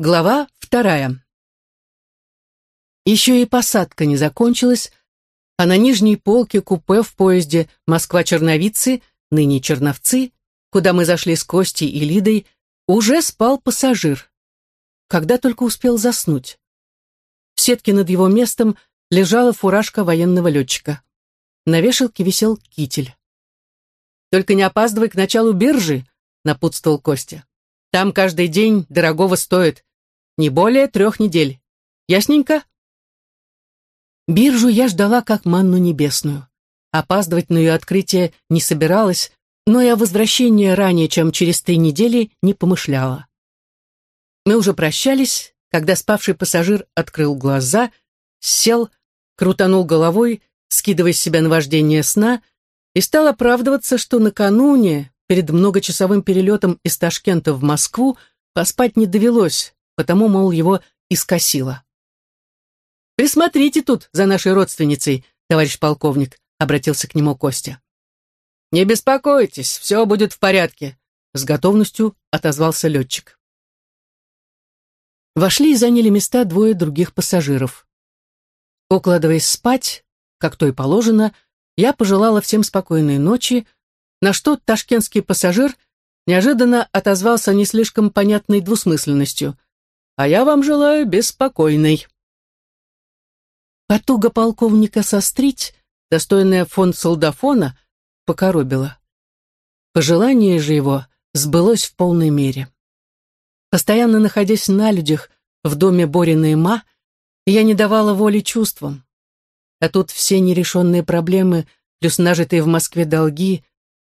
Глава вторая. Еще и посадка не закончилась, а на нижней полке купе в поезде Москва-Черновицы, ныне Черновцы, куда мы зашли с Костей и Лидой, уже спал пассажир. Когда только успел заснуть. В сетке над его местом лежала фуражка военного летчика. На вешалке висел китель. «Только не опаздывай к началу биржи», — напутствовал Костя. «Там каждый день дорогого стоит, не более трех недель. Ясненько? Биржу я ждала как манну небесную. Опаздывать на ее открытие не собиралась, но и о возвращении ранее, чем через три недели, не помышляла. Мы уже прощались, когда спавший пассажир открыл глаза, сел, крутанул головой, скидывая с себя наваждение сна, и стал оправдываться, что накануне, перед многочасовым перелетом из Ташкента в Москву, поспать не довелось, потому, мол, его искосило. «Присмотрите тут за нашей родственницей, товарищ полковник», — обратился к нему Костя. «Не беспокойтесь, все будет в порядке», — с готовностью отозвался летчик. Вошли и заняли места двое других пассажиров. Укладываясь спать, как то и положено, я пожелала всем спокойной ночи, на что ташкентский пассажир неожиданно отозвался не слишком понятной двусмысленностью а я вам желаю беспокойной». Потуга полковника сострить, достойная фон солдафона, покоробила. Пожелание же его сбылось в полной мере. Постоянно находясь на людях в доме Борина и Ма, я не давала воли чувствам. А тут все нерешенные проблемы, плюс нажитые в Москве долги,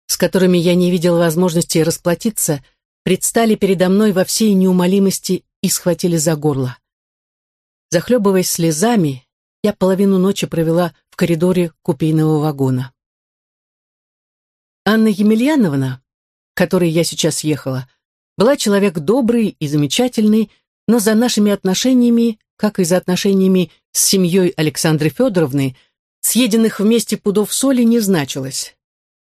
с которыми я не видела возможности расплатиться, предстали передо мной во всей неумолимости и схватили за горло. Захлебываясь слезами, я половину ночи провела в коридоре купейного вагона. Анна Емельяновна, к которой я сейчас ехала, была человек добрый и замечательный, но за нашими отношениями, как и за отношениями с семьей Александры Федоровны, съеденных вместе пудов соли не значилось.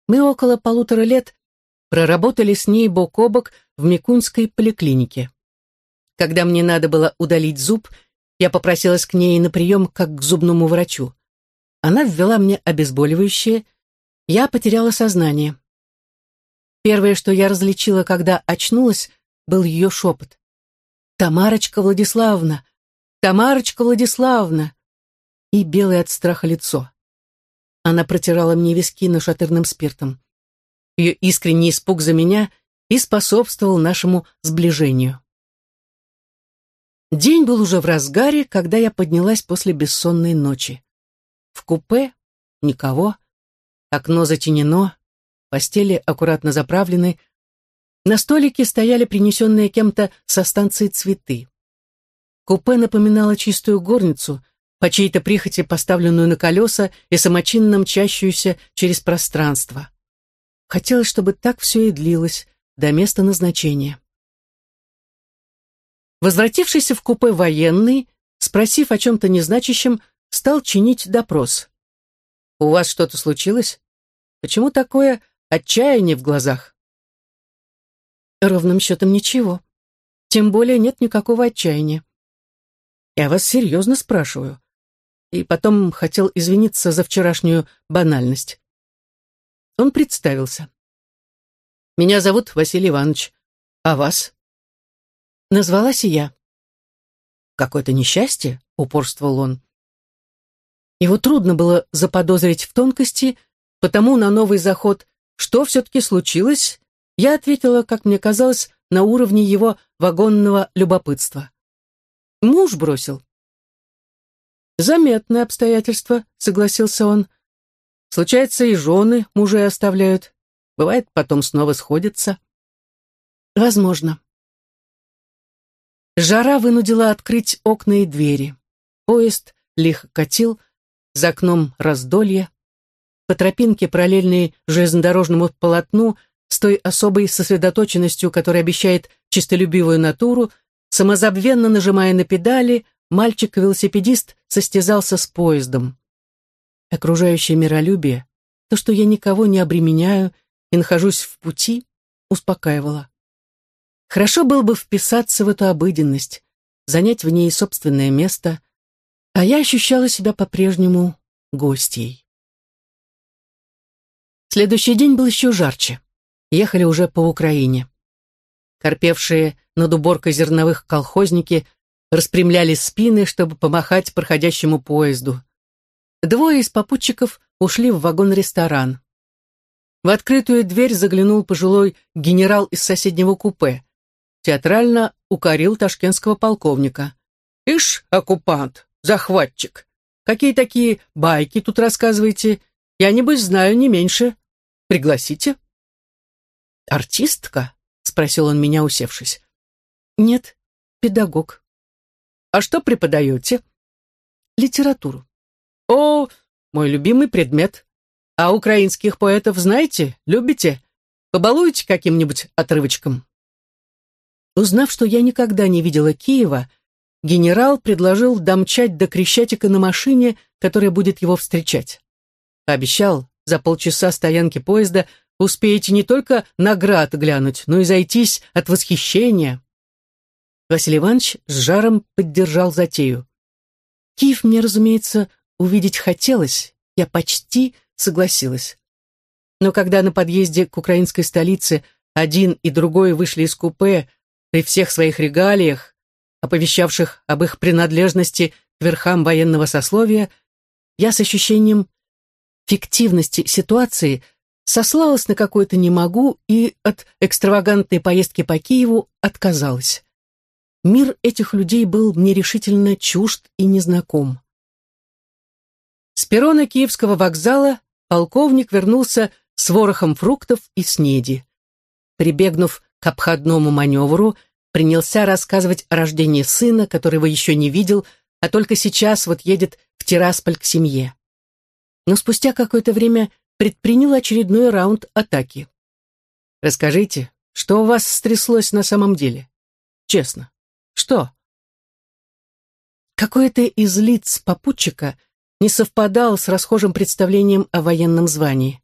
Мы около полутора лет проработали с ней бок о бок в Микунской поликлинике. Когда мне надо было удалить зуб, я попросилась к ней на прием как к зубному врачу. Она ввела мне обезболивающее, я потеряла сознание. Первое, что я различила, когда очнулась, был ее шепот. «Тамарочка Владиславовна! Тамарочка Владиславовна!» И белое от страха лицо. Она протирала мне виски нашатырным спиртом. Ее искренний испуг за меня и способствовал нашему сближению. День был уже в разгаре, когда я поднялась после бессонной ночи. В купе никого, окно затенено, постели аккуратно заправлены, на столике стояли принесенные кем-то со станции цветы. Купе напоминало чистую горницу, по чьей-то прихоти поставленную на колеса и самочинно мчащуюся через пространство. Хотелось, чтобы так все и длилось, до места назначения. Возвратившийся в купе военный, спросив о чем-то незначащем, стал чинить допрос. «У вас что-то случилось? Почему такое отчаяние в глазах?» «Ровным счетом ничего. Тем более нет никакого отчаяния. Я вас серьезно спрашиваю. И потом хотел извиниться за вчерашнюю банальность. Он представился. «Меня зовут Василий Иванович. А вас?» Назвалась и я. «Какое-то несчастье?» — упорствовал он. Его трудно было заподозрить в тонкости, потому на новый заход «Что все-таки случилось?» я ответила, как мне казалось, на уровне его вагонного любопытства. «Муж бросил». «Заметное обстоятельство», — согласился он. «Случается, и жены мужей оставляют. Бывает, потом снова сходятся». «Возможно», Жара вынудила открыть окна и двери. Поезд лихо катил, за окном раздолье. По тропинке, параллельной железнодорожному полотну, с той особой сосредоточенностью, которая обещает чистолюбивую натуру, самозабвенно нажимая на педали, мальчик-велосипедист состязался с поездом. Окружающее миролюбие, то, что я никого не обременяю и нахожусь в пути, успокаивало. Хорошо было бы вписаться в эту обыденность, занять в ней собственное место, а я ощущала себя по-прежнему гостьей. Следующий день был еще жарче. Ехали уже по Украине. Корпевшие над уборкой зерновых колхозники распрямляли спины, чтобы помахать проходящему поезду. Двое из попутчиков ушли в вагон-ресторан. В открытую дверь заглянул пожилой генерал из соседнего купе. Театрально укорил ташкентского полковника. «Ишь, оккупант, захватчик, какие такие байки тут рассказываете? Я, небось, знаю не меньше. Пригласите?» «Артистка?» — спросил он меня, усевшись. «Нет, педагог». «А что преподаете?» «Литературу». «О, мой любимый предмет. А украинских поэтов знаете? Любите? Побалуете каким-нибудь отрывочком?» Узнав, что я никогда не видела Киева, генерал предложил домчать до Крещатика на машине, которая будет его встречать. Обещал, за полчаса стоянки поезда успеете не только наград глянуть, но и зайтись от восхищения. Василий Иванович с жаром поддержал затею. Киев мне, разумеется, увидеть хотелось, я почти согласилась. Но когда на подъезде к украинской столице один и другой вышли из купе при всех своих регалиях, оповещавших об их принадлежности к верхам военного сословия, я с ощущением фиктивности ситуации сослалась на какое-то «не могу» и от экстравагантной поездки по Киеву отказалась. Мир этих людей был мне решительно чужд и незнаком. С перрона Киевского вокзала полковник вернулся с ворохом фруктов и снеди. Прибегнув к обходному маневру, принялся рассказывать о рождении сына, которого еще не видел, а только сейчас вот едет в Тирасполь к семье. Но спустя какое-то время предпринял очередной раунд атаки. «Расскажите, что у вас стряслось на самом деле? Честно. Что?» Какое-то из лиц попутчика не совпадал с расхожим представлением о военном звании.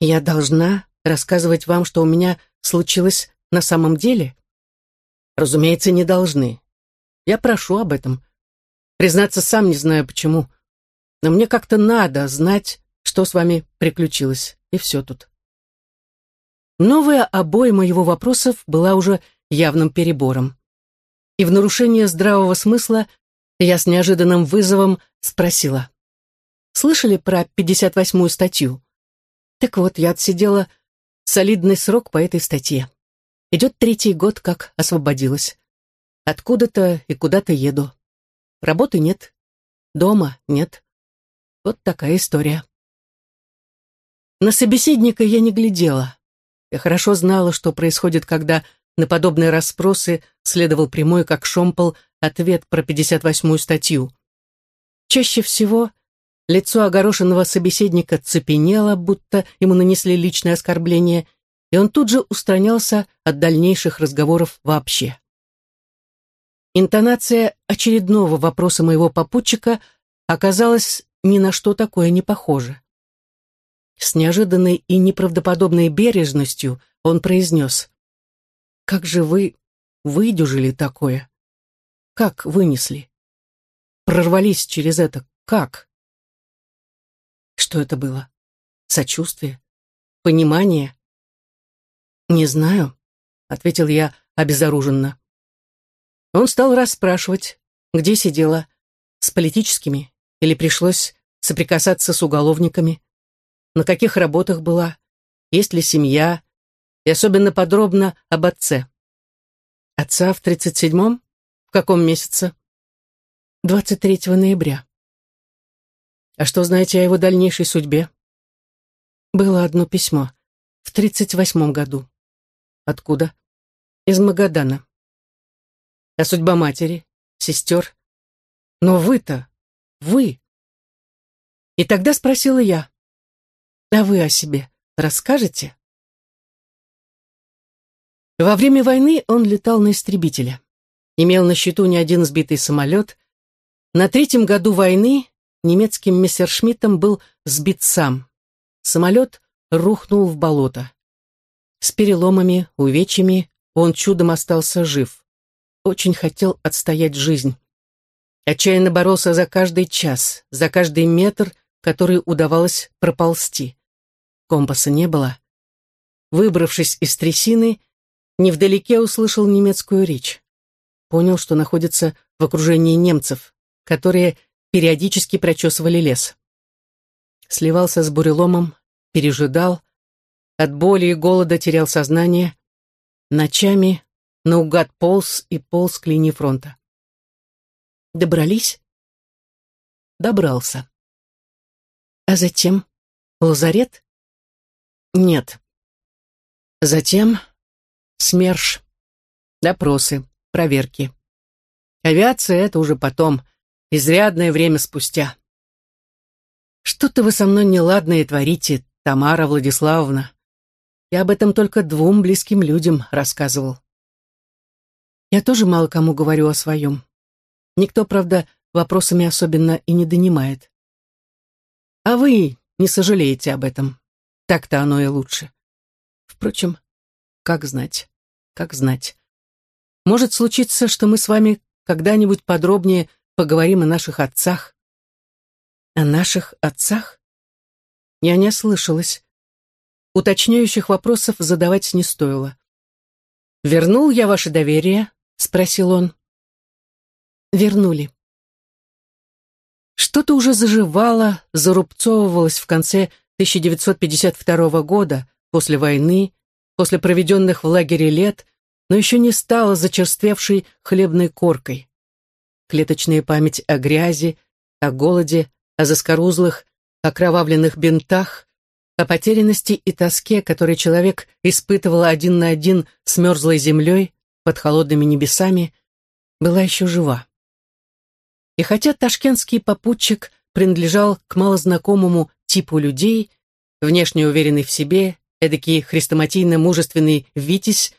«Я должна рассказывать вам, что у меня случилось на самом деле?» «Разумеется, не должны. Я прошу об этом. Признаться, сам не знаю почему. Но мне как-то надо знать, что с вами приключилось, и все тут. Новая обойма его вопросов была уже явным перебором. И в нарушение здравого смысла я с неожиданным вызовом спросила. «Слышали про 58-ю статью?» Так вот, я отсидела солидный срок по этой статье. Идет третий год, как освободилась. Откуда-то и куда-то еду. Работы нет, дома нет. Вот такая история. На собеседника я не глядела. Я хорошо знала, что происходит, когда на подобные расспросы следовал прямой, как шомпол, ответ про 58-ю статью. Чаще всего лицо огорошенного собеседника цепенело, будто ему нанесли личное оскорбление, и он тут же устранялся от дальнейших разговоров вообще. Интонация очередного вопроса моего попутчика оказалась ни на что такое не похожа. С неожиданной и неправдоподобной бережностью он произнес. «Как же вы выдюжили такое? Как вынесли? Прорвались через это? Как?» Что это было? Сочувствие? Понимание? «Не знаю», — ответил я обезоруженно. Он стал расспрашивать, где сидела, с политическими, или пришлось соприкасаться с уголовниками на каких работах была, есть ли семья, и особенно подробно об отце. Отца в 37-м? В каком месяце? 23 ноября. А что знаете о его дальнейшей судьбе? Было одно письмо. В 38 году. Откуда? Из Магадана. А судьба матери, сестер? Но вы-то, вы. И тогда спросила я, а вы о себе расскажете? Во время войны он летал на истребителе. Имел на счету не один сбитый самолет. На третьем году войны немецким мессершмиттом был сбит сам. Самолет рухнул в болото. С переломами, увечьями он чудом остался жив. очень хотел отстоять жизнь. Отчаянно боролся за каждый час, за каждый метр, который удавалось проползти. Компаса не было. Выбравшись из трясины, невдалеке услышал немецкую речь. Понял, что находится в окружении немцев, которые периодически прочесывали лес. Сливался с буреломом, пережидал, от боли и голода терял сознание, ночами наугад полз и полз к линии фронта. Добрались? Добрался. А затем? Лазарет? Нет. Затем СМЕРШ, допросы, проверки. Авиация — это уже потом, изрядное время спустя. Что-то вы со мной неладное творите, Тамара Владиславовна. Я об этом только двум близким людям рассказывал. Я тоже мало кому говорю о своем. Никто, правда, вопросами особенно и не донимает. А вы не сожалеете об этом. Так-то оно и лучше. Впрочем, как знать, как знать. Может случиться, что мы с вами когда-нибудь подробнее поговорим о наших отцах. О наших отцах? Я не ослышалась. Уточняющих вопросов задавать не стоило. «Вернул я ваше доверие?» — спросил он. Вернули. Что-то уже заживало, зарубцовывалось в конце 1952 года, после войны, после проведенных в лагере лет, но еще не стало зачерствевшей хлебной коркой. Клеточная память о грязи, о голоде, о заскорузлых, окровавленных бинтах, о потерянности и тоске, которые человек испытывал один на один с мерзлой землей под холодными небесами, была еще жива. И хотя ташкентский попутчик принадлежал к малознакомому типу людей, внешне уверенный в себе, эдакий хрестоматийно-мужественный Витязь,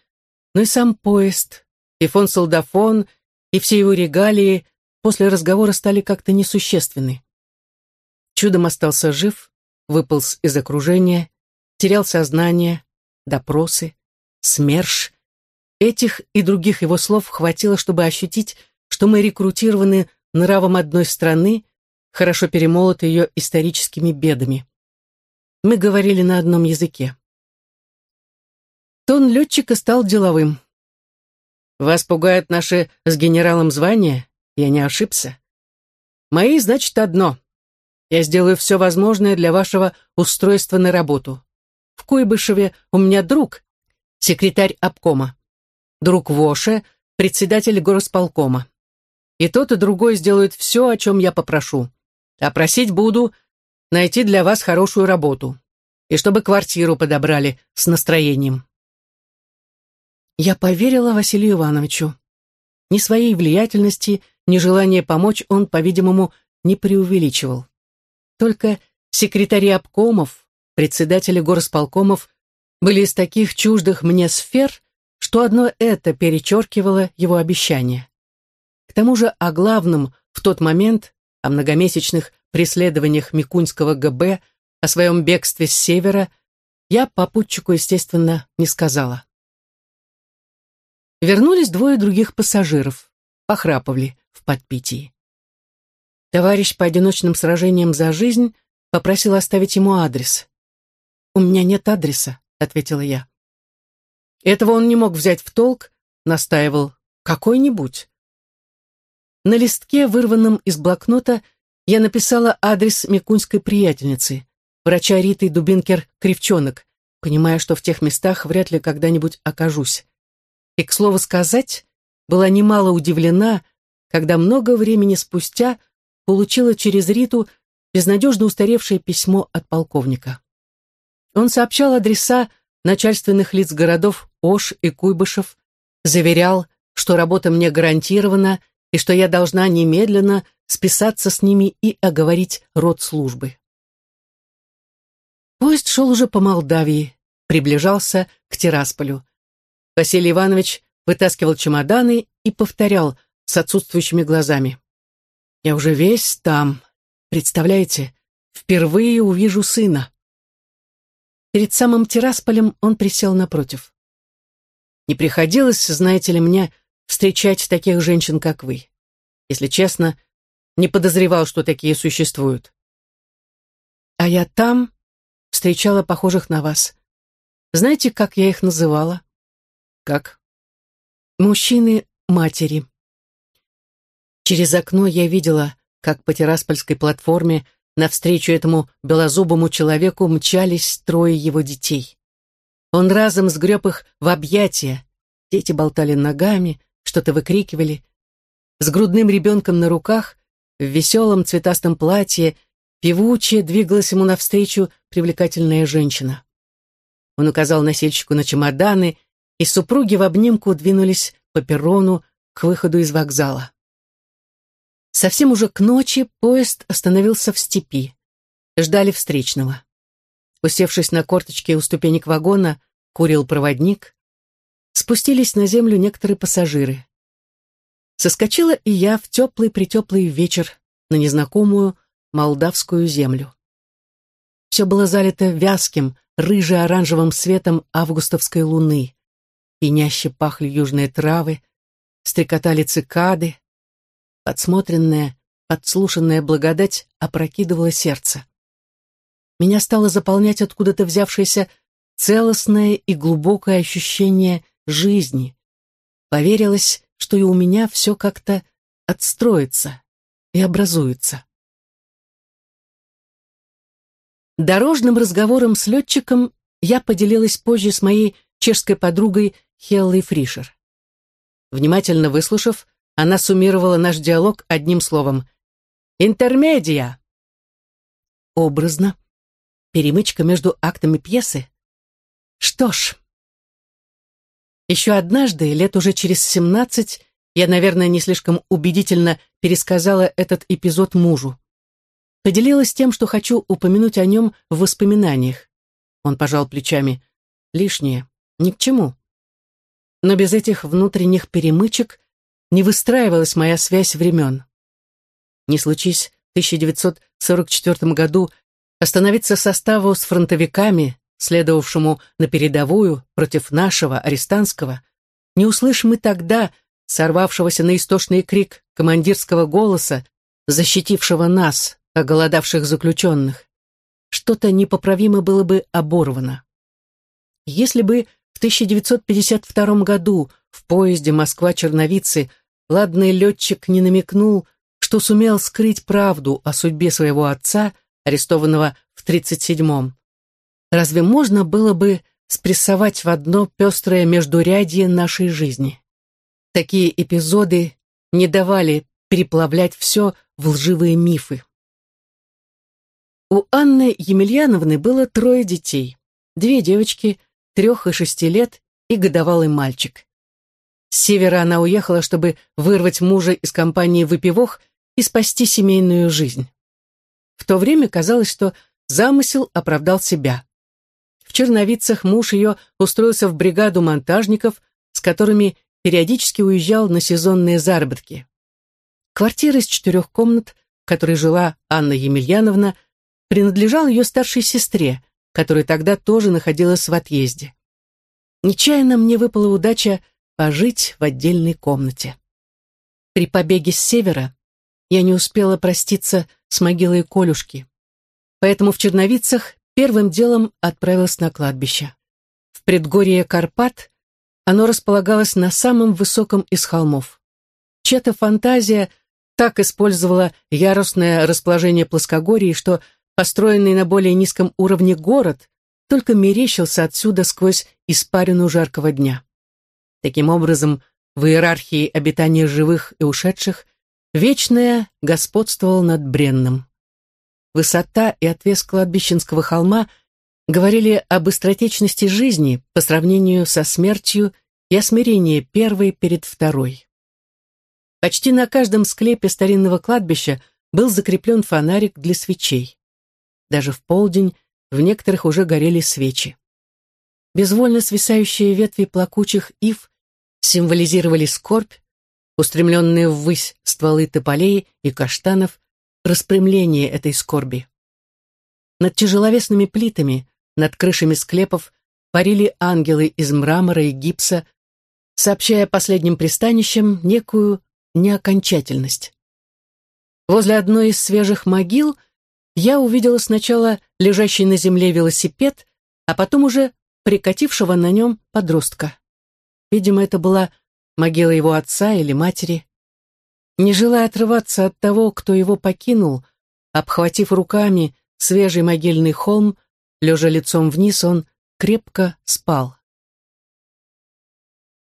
но и сам поезд, и фон Солдафон, и все его регалии после разговора стали как-то несущественны. Чудом остался жив, выполз из окружения, терял сознание, допросы, СМЕРШ. Этих и других его слов хватило, чтобы ощутить, что мы рекрутированы нравом одной страны, хорошо перемолоты ее историческими бедами. Мы говорили на одном языке. Тон летчика стал деловым. «Вас пугают наши с генералом звания? Я не ошибся. Мои, значит, одно. Я сделаю все возможное для вашего устройства на работу. В Куйбышеве у меня друг, секретарь обкома. Друг Воше, председатель горосполкома. И тот, и другой сделают все, о чем я попрошу. А просить буду найти для вас хорошую работу. И чтобы квартиру подобрали с настроением. Я поверила Василию Ивановичу. Ни своей влиятельности, ни желания помочь он, по-видимому, не преувеличивал. Только секретари обкомов, председатели горосполкомов были из таких чуждых мне сфер, что одно это перечеркивало его обещание. К тому же о главном в тот момент, о многомесячных преследованиях Микуньского ГБ, о своем бегстве с севера, я попутчику, естественно, не сказала. Вернулись двое других пассажиров, похрапывали в подпитии. Товарищ по одиночным сражениям за жизнь попросил оставить ему адрес. «У меня нет адреса», — ответила я. Этого он не мог взять в толк, настаивал «какой-нибудь». На листке, вырванном из блокнота, я написала адрес микунской приятельницы, врача Риты Дубинкер-Кривчонок, понимая, что в тех местах вряд ли когда-нибудь окажусь. И, к слову сказать, была немало удивлена, когда много времени спустя получила через Риту безнадежно устаревшее письмо от полковника. Он сообщал адреса начальственных лиц городов Ош и Куйбышев, заверял, что работа мне гарантирована и что я должна немедленно списаться с ними и оговорить род службы. Поезд шел уже по Молдавии, приближался к Тирасполю. Василий Иванович вытаскивал чемоданы и повторял с отсутствующими глазами. «Я уже весь там. Представляете, впервые увижу сына». Перед самым Тирасполем он присел напротив. Не приходилось, знаете ли, мне встречать таких женщин, как вы. Если честно, не подозревал, что такие существуют. А я там встречала похожих на вас. Знаете, как я их называла? Как? Мужчины-матери. Через окно я видела, как по Тираспольской платформе навстречу этому белозубому человеку мчались трое его детей. Он разом сгреб их в объятия. Дети болтали ногами, что-то выкрикивали. С грудным ребенком на руках, в веселом цветастом платье, певуче двигалась ему навстречу привлекательная женщина. Он указал носильщику на чемоданы, и супруги в обнимку двинулись по перрону к выходу из вокзала. Совсем уже к ночи поезд остановился в степи. Ждали встречного. Усевшись на корточке у ступенек вагона, курил проводник. Спустились на землю некоторые пассажиры. Соскочила и я в теплый-притеплый вечер на незнакомую молдавскую землю. Все было залито вязким, рыже-оранжевым светом августовской луны. Пеняще пахли южные травы, стрекотали цикады. Подсмотренная, подслушанная благодать опрокидывала сердце. Меня стало заполнять откуда-то взявшееся целостное и глубокое ощущение жизни. Поверилось, что и у меня все как-то отстроится и образуется. Дорожным разговором с летчиком я поделилась позже с моей чешской подругой Хеллой Фришер. Внимательно выслушав, она суммировала наш диалог одним словом «Интермедия». Образно. Перемычка между актами пьесы. Что ж, еще однажды, лет уже через семнадцать, я, наверное, не слишком убедительно пересказала этот эпизод мужу. Поделилась тем, что хочу упомянуть о нем в воспоминаниях. Он пожал плечами. Лишнее. Ни к чему. Но без этих внутренних перемычек не выстраивалась моя связь времен. Не случись в 1944 году остановиться составу с фронтовиками, следовавшему на передовую против нашего арестантского, не услышим мы тогда сорвавшегося на истошный крик командирского голоса, защитившего нас, оголодавших заключенных. Что-то непоправимо было бы оборвано. Если бы в 1952 году в поезде Москва-Черновицы ладный летчик не намекнул, что сумел скрыть правду о судьбе своего отца, арестованного в 1937-м, Разве можно было бы спрессовать в одно пестрое междурядье нашей жизни? Такие эпизоды не давали переплавлять все в лживые мифы. У Анны Емельяновны было трое детей. Две девочки, трех и шести лет и годовалый мальчик. С севера она уехала, чтобы вырвать мужа из компании выпивох и спасти семейную жизнь. В то время казалось, что замысел оправдал себя. В Черновицах муж ее устроился в бригаду монтажников, с которыми периодически уезжал на сезонные заработки. Квартира из четырех комнат, в которой жила Анна Емельяновна, принадлежала ее старшей сестре, которая тогда тоже находилась в отъезде. Нечаянно мне выпала удача пожить в отдельной комнате. При побеге с севера я не успела проститься с могилой Колюшки, поэтому в Черновицах первым делом отправилась на кладбище. В предгорье Карпат оно располагалось на самом высоком из холмов. Чья-то фантазия так использовала ярусное расположение плоскогорий, что построенный на более низком уровне город только мерещился отсюда сквозь испарину жаркого дня. Таким образом, в иерархии обитания живых и ушедших вечное господствовало над бренным. Высота и отвес кладбищенского холма говорили об быстротечности жизни по сравнению со смертью и о смирении первой перед второй. Почти на каждом склепе старинного кладбища был закреплен фонарик для свечей. Даже в полдень в некоторых уже горели свечи. Безвольно свисающие ветви плакучих ив символизировали скорбь, устремленные ввысь стволы тополей и каштанов распрямление этой скорби. Над тяжеловесными плитами, над крышами склепов парили ангелы из мрамора и гипса, сообщая последним пристанищам некую неокончательность. Возле одной из свежих могил я увидела сначала лежащий на земле велосипед, а потом уже прикатившего на нем подростка. Видимо, это была могила его отца или матери. Не желая отрываться от того, кто его покинул, обхватив руками свежий могильный холм, лежа лицом вниз, он крепко спал.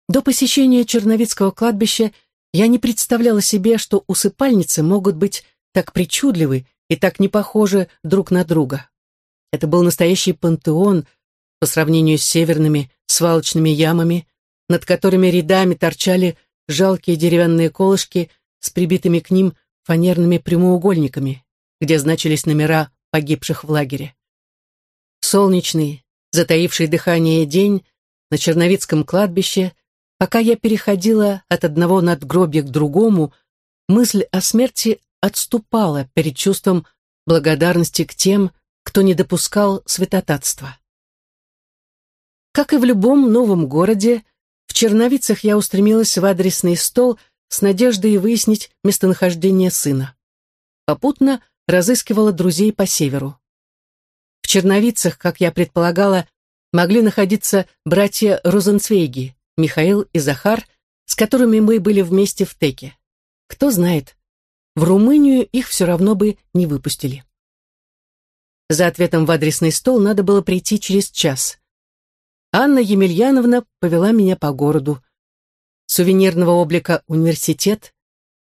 До посещения Черновицкого кладбища я не представляла себе, что усыпальницы могут быть так причудливы и так не похожи друг на друга. Это был настоящий пантеон по сравнению с северными свалочными ямами, над которыми рядами торчали жалкие деревянные колышки с прибитыми к ним фанерными прямоугольниками, где значились номера погибших в лагере. Солнечный, затаивший дыхание день на Черновицком кладбище, пока я переходила от одного надгробья к другому, мысль о смерти отступала перед чувством благодарности к тем, кто не допускал святотатства. Как и в любом новом городе, в Черновицах я устремилась в адресный стол с надеждой выяснить местонахождение сына. Попутно разыскивала друзей по северу. В Черновицах, как я предполагала, могли находиться братья Розенцвейги, Михаил и Захар, с которыми мы были вместе в Теке. Кто знает, в Румынию их все равно бы не выпустили. За ответом в адресный стол надо было прийти через час. Анна Емельяновна повела меня по городу. Сувенирного облика университет,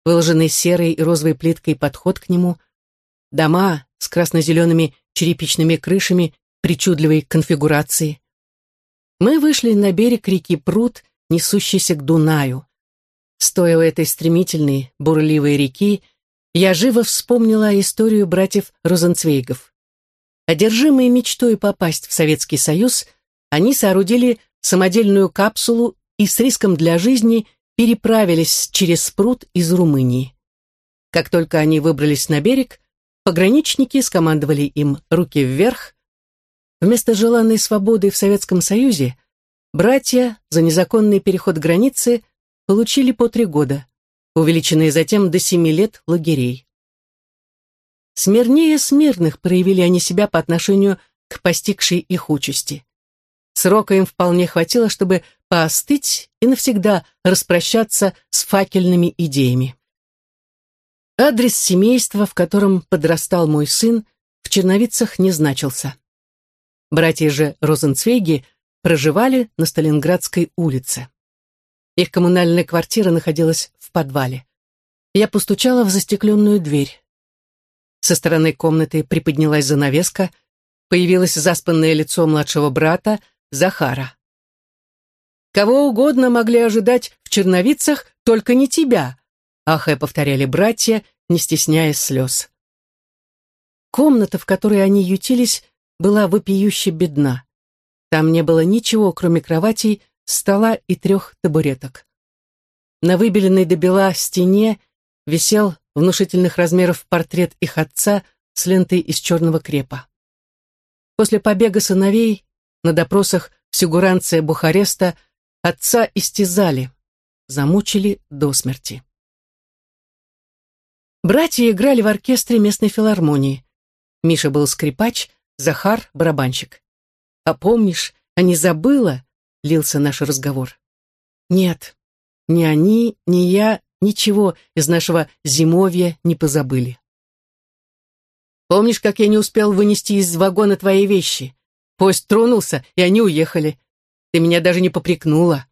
выложенный серой и розовой плиткой подход к нему, дома с красно-зелеными черепичными крышами причудливой конфигурации. Мы вышли на берег реки Пруд, несущийся к Дунаю. Стоя у этой стремительной, бурливой реки, я живо вспомнила историю братьев Розенцвейгов. Одержимые мечтой попасть в Советский Союз, они соорудили самодельную капсулу и с риском для жизни переправились через пруд из Румынии. Как только они выбрались на берег, пограничники скомандовали им руки вверх. Вместо желанной свободы в Советском Союзе братья за незаконный переход границы получили по три года, увеличенные затем до семи лет лагерей. Смирнее смирных проявили они себя по отношению к постигшей их участи. Срока им вполне хватило, чтобы поостыть и навсегда распрощаться с факельными идеями. Адрес семейства, в котором подрастал мой сын, в Черновицах не значился. Братья же Розенцвейги проживали на Сталинградской улице. Их коммунальная квартира находилась в подвале. Я постучала в застекленную дверь. Со стороны комнаты приподнялась занавеска, появилось заспанное лицо младшего брата, Захара. «Кого угодно могли ожидать в черновицах, только не тебя», ахая повторяли братья, не стесняясь слез. Комната, в которой они ютились, была вопиюще бедна. Там не было ничего, кроме кроватей, стола и трех табуреток. На выбеленной до бела стене висел внушительных размеров портрет их отца с лентой из черного крепа. После побега сыновей на допросах в Сигуранце Бухареста отца истязали, замучили до смерти. Братья играли в оркестре местной филармонии. Миша был скрипач, Захар — барабанщик. «А помнишь, а не забыла?» — лился наш разговор. «Нет, ни они, ни я ничего из нашего зимовья не позабыли». «Помнишь, как я не успел вынести из вагона твои вещи? Поезд тронулся, и они уехали. Ты меня даже не попрекнула.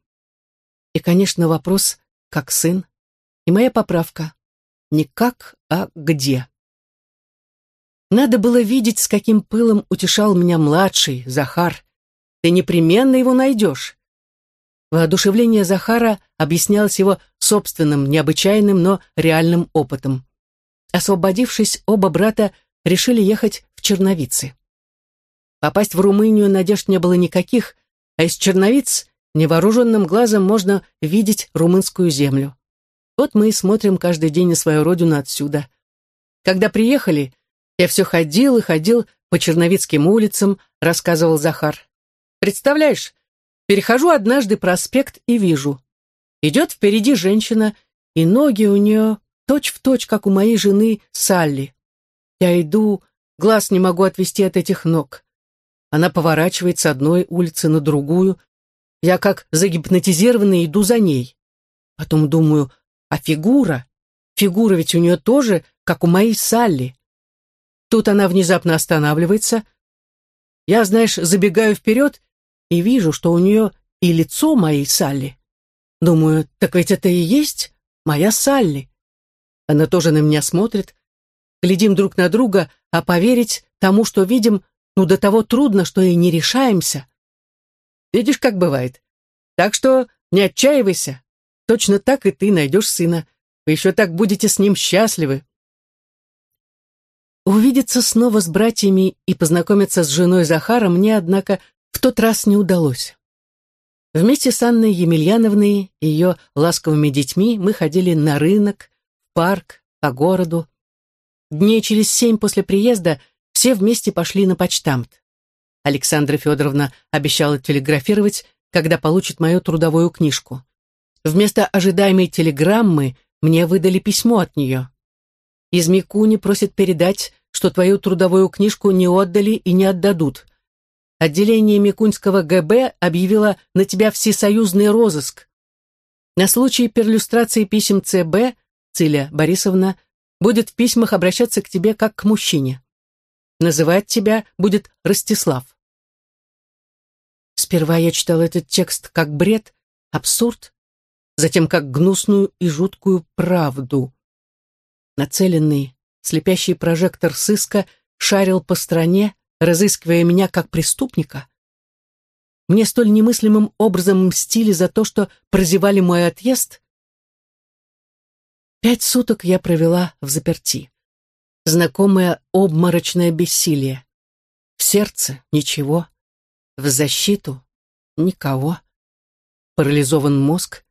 И, конечно, вопрос «как сын?» и моя поправка не как, а где. Надо было видеть, с каким пылом утешал меня младший, Захар. Ты непременно его найдешь. Воодушевление Захара объяснялось его собственным, необычайным, но реальным опытом. Освободившись, оба брата решили ехать в Черновицы. Попасть в Румынию надежд не было никаких, а из Черновиц невооруженным глазом можно видеть румынскую землю. Вот мы и смотрим каждый день на свою родину отсюда. Когда приехали, я все ходил и ходил по Черновицким улицам, рассказывал Захар. Представляешь, перехожу однажды проспект и вижу. Идет впереди женщина, и ноги у нее точь-в-точь, как у моей жены Салли. Я иду, глаз не могу отвести от этих ног. Она поворачивает с одной улицы на другую. Я как загипнотизированный иду за ней. Потом думаю, а фигура? Фигура ведь у нее тоже, как у моей Салли. Тут она внезапно останавливается. Я, знаешь, забегаю вперед и вижу, что у нее и лицо моей Салли. Думаю, так ведь это и есть моя Салли. Она тоже на меня смотрит. Глядим друг на друга, а поверить тому, что видим, ну до того трудно, что и не решаемся. Видишь, как бывает. Так что не отчаивайся. Точно так и ты найдешь сына. Вы еще так будете с ним счастливы. Увидеться снова с братьями и познакомиться с женой Захара мне, однако, в тот раз не удалось. Вместе с Анной Емельяновной и ее ласковыми детьми мы ходили на рынок, в парк, по городу. Дней через семь после приезда все вместе пошли на почтамт. Александра Федоровна обещала телеграфировать, когда получит мою трудовую книжку. Вместо ожидаемой телеграммы мне выдали письмо от нее. Из Микуни просит передать, что твою трудовую книжку не отдали и не отдадут. Отделение Микуньского ГБ объявило на тебя всесоюзный розыск. На случай перлюстрации писем ЦБ Циля Борисовна будет в письмах обращаться к тебе как к мужчине. Называть тебя будет Ростислав. Сперва я читал этот текст как бред, абсурд, затем как гнусную и жуткую правду. Нацеленный, слепящий прожектор сыска шарил по стране, разыскивая меня как преступника. Мне столь немыслимым образом мстили за то, что прозевали мой отъезд. Пять суток я провела в заперти. Знакомое обморочное бессилие. В сердце ничего, в защиту никого. Парализован мозг,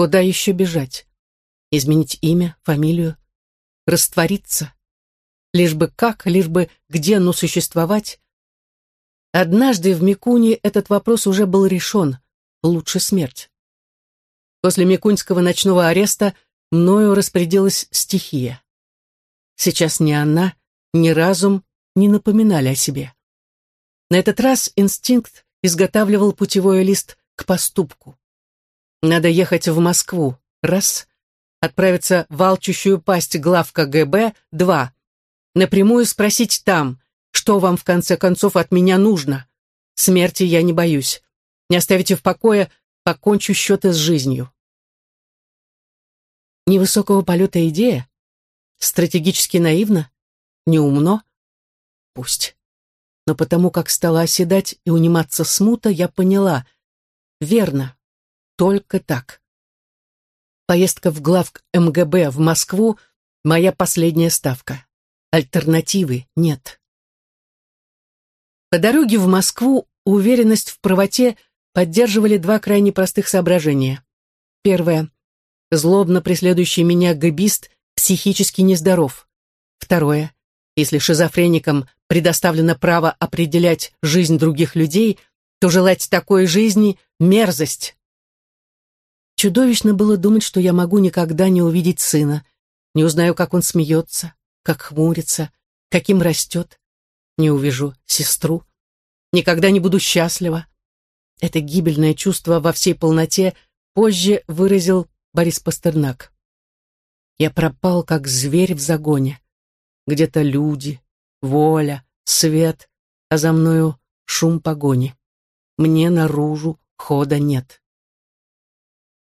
Куда еще бежать? Изменить имя, фамилию? Раствориться? Лишь бы как, лишь бы где, но существовать? Однажды в Микуне этот вопрос уже был решен. Лучше смерть. После Микуньского ночного ареста мною распорядилась стихия. Сейчас ни она, ни разум не напоминали о себе. На этот раз инстинкт изготавливал путевой лист к поступку. Надо ехать в Москву. Раз. Отправиться в алчущую пасть главка ГБ. Два. Напрямую спросить там, что вам в конце концов от меня нужно. Смерти я не боюсь. Не оставите в покое, покончу счеты с жизнью. Невысокого полета идея? Стратегически наивно? Неумно? Пусть. Но потому как стала оседать и униматься смута, я поняла. Верно, только так. Поездка в главк МГБ в Москву — моя последняя ставка. Альтернативы нет. По дороге в Москву уверенность в правоте поддерживали два крайне простых соображения. Первое. Злобно преследующий меня габист психически нездоров. Второе. Если шизофреникам предоставлено право определять жизнь других людей, то желать такой жизни — мерзость. Чудовищно было думать, что я могу никогда не увидеть сына, не узнаю, как он смеется, как хмурится, каким растет, не увижу сестру, никогда не буду счастлива. Это гибельное чувство во всей полноте позже выразил Борис Пастернак. Я пропал, как зверь в загоне. Где-то люди, воля, свет, а за мною шум погони. Мне наружу хода нет.